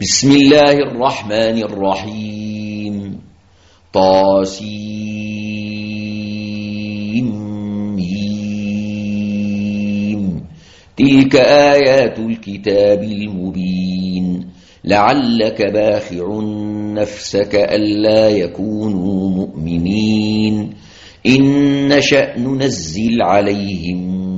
بسم الله الرحمن الرحيم طاسيم تلك آيات الكتاب المبين لعلك باخع نفسك ألا يكونوا مؤمنين إن شأن ننزل عليهم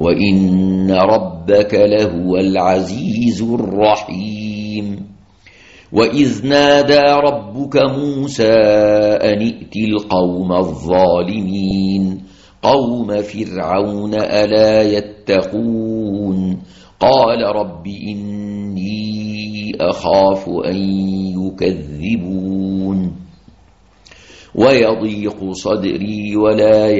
وإن ربك لهو العزيز الرحيم. وإذ نادى ربك موسى أن ائت القوم الظالمين. قوم فرعون ألا يتقون. قال رب إني أخاف أن يكذبون. ويضيق صدري ولا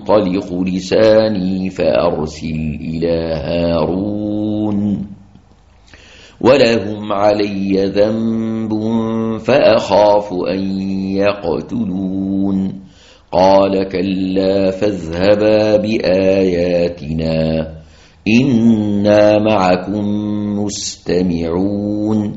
ينطلق لساني فأرسل إلى هارون ولهم علي ذنب فأخاف أن يقتلون قال كلا فاذهبا بآياتنا إنا معكم مستمعون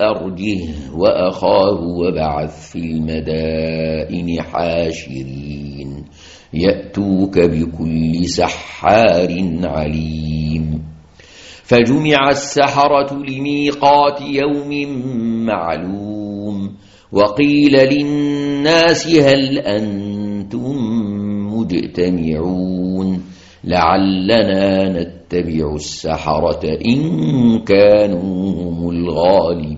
أرجه وأخاه وبعث في المدائن حاشرين. يأتوك بكل سحار عليم. فجمع السحرة لميقات يوم معلوم. وقيل للناس هل أنتم مجتمعون؟ لعلنا نتبع السحرة إن كانوا هم الغالبين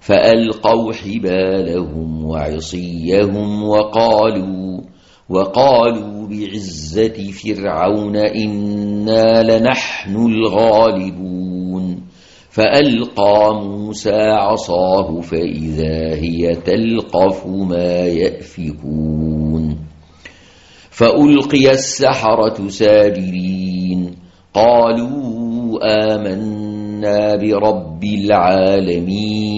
فألقوا حبالهم وعصيهم وقالوا وقالوا بعزة فرعون إنا لنحن الغالبون. فألقى موسى عصاه فإذا هي تلقف ما يأفكون. فألقي السحرة ساجرين قالوا آمنا برب العالمين.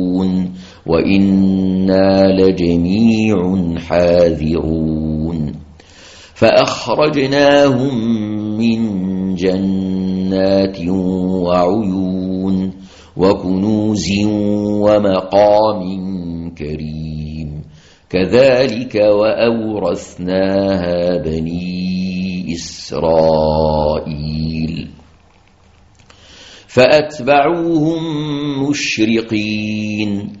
وإنا لجميع حاذرون فأخرجناهم من جنات وعيون وكنوز ومقام كريم كذلك وأورثناها بني إسرائيل فأتبعوهم مشرقين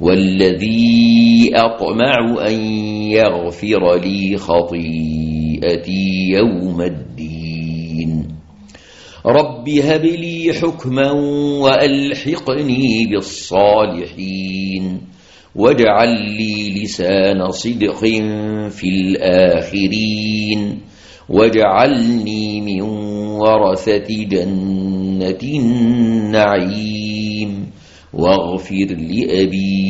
والذي أطمع أن يغفر لي خطيئتي يوم الدين. رب هب لي حكما وألحقني بالصالحين. واجعل لي لسان صدق في الآخرين. واجعلني من ورثة جنة النعيم. واغفر لأبي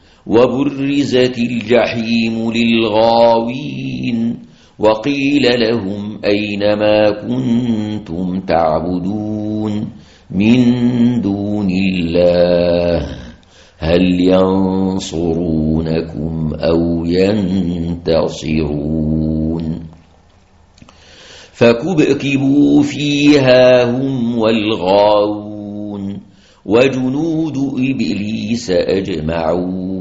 وبرزت الجحيم للغاوين وقيل لهم أين ما كنتم تعبدون من دون الله هل ينصرونكم أو ينتصرون فكبكبوا فيها هم والغاوون وجنود إبليس أجمعون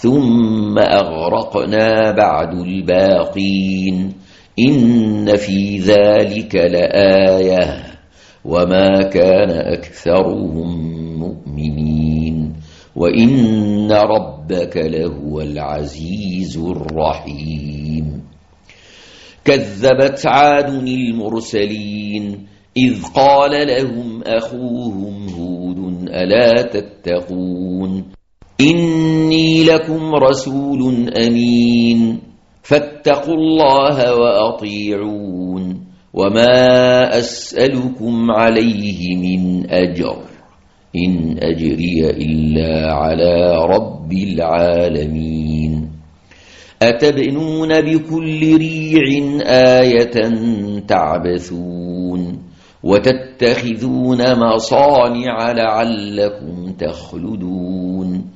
ثم أغرقنا بعد الباقين إن في ذلك لآية وما كان أكثرهم مؤمنين وإن ربك لهو العزيز الرحيم كذبت عاد المرسلين إذ قال لهم أخوهم هود ألا تتقون إني لكم رسول أمين. فاتقوا الله وأطيعون. وما أسألكم عليه من أجر. إن أجري إلا على رب العالمين. أتبنون بكل ريع آية تعبثون. وتتخذون مصانع لعلكم تخلدون.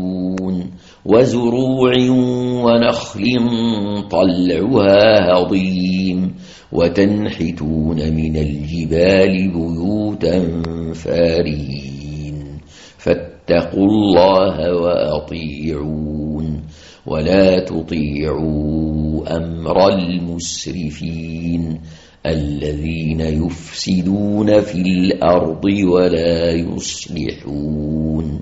وزروع ونخل طلعها هضيم وتنحتون من الجبال بيوتا فارهين فاتقوا الله وأطيعون ولا تطيعوا أمر المسرفين الذين يفسدون في الأرض ولا يصلحون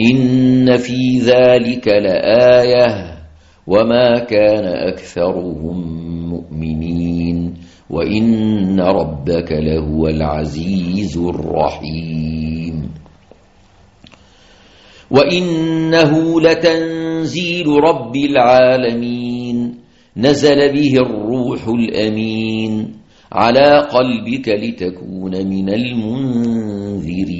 إن في ذلك لآية وما كان أكثرهم مؤمنين وإن ربك لهو العزيز الرحيم. وإنه لتنزيل رب العالمين. نزل به الروح الأمين على قلبك لتكون من المنذرين.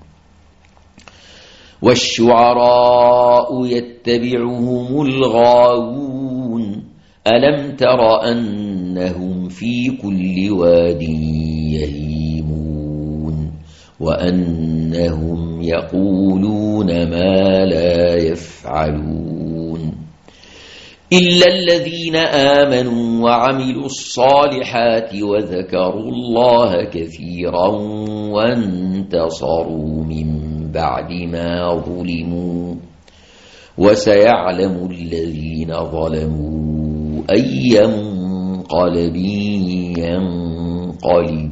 والشعراء يتبعهم الغاوون. ألم تر أنهم في كل واد يهيمون؟ وأنهم يقولون ما لا يفعلون. إلا الذين آمنوا وعملوا الصالحات وذكروا الله كثيرا وانتصروا من بعد ما ظلموا وسيعلم الذين ظلموا أي منقلب ينقلبون